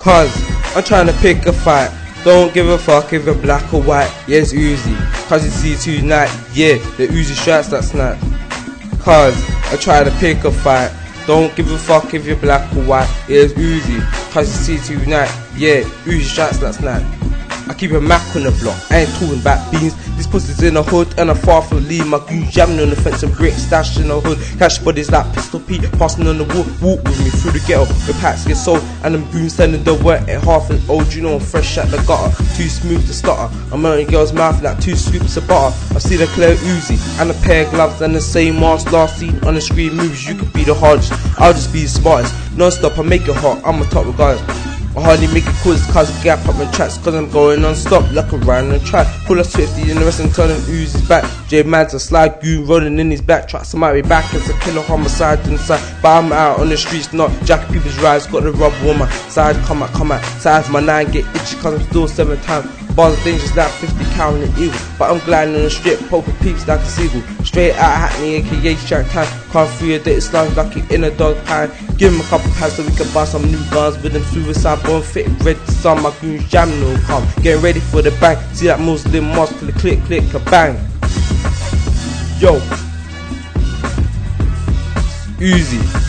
Cause I'm trying to pick a fight. Don't give a fuck if you're black or white. Yes, Uzi. Cause you see tonight. Yeah, the Uzi strikes that snap. Cause I try to pick a fight. Don't give a fuck if you're black or white. Yes, Uzi. Cause you see tonight. Yeah, Uzi strikes that snap. I keep a Mac on the block, I ain't talking about beans. These pussies in the hood and I'm far from leave. My goons jamming on the fence and bricks stashed in the hood. Cash bodies like pistol Pete passing on the walk. Walk with me through the ghetto. The packs get sold and them goons sending the word at half an old. You know I'm fresh at the gutter, too smooth to stutter. I'm on a girl's mouth like two scoops of butter. I see the clear Uzi and a pair of gloves and the same mask last seen on the screen moves. You could be the hardest, I'll just be the smartest. Non stop, I make it hot. I'm a top regardless. I hardly make it cause cause gap up my tracks cause I'm going non stop like a random track. Pull a swifty in the rest and turn them oozes back. J Mad's a slide goon rolling in his back tracks. I might be back as a killer homicide inside. But I'm out on the streets, not jacking people's rides. Got the rub on my side, come out, come out. Size my nine get itchy cause I'm still seven times. Bars are dangerous like 50 count and evil. But I'm gliding on the strip, poker peeps like a seagull. Straight out Hackney, aka Shark Time. Come through your date slums like you in a dog pan. Give him a couple packs so we can buy some new guns with them suicide bomb fitting red to some. My goons jamming will come. Get ready for the bang. See that Muslim mosque, click, click, click, a bang. Yo. Uzi.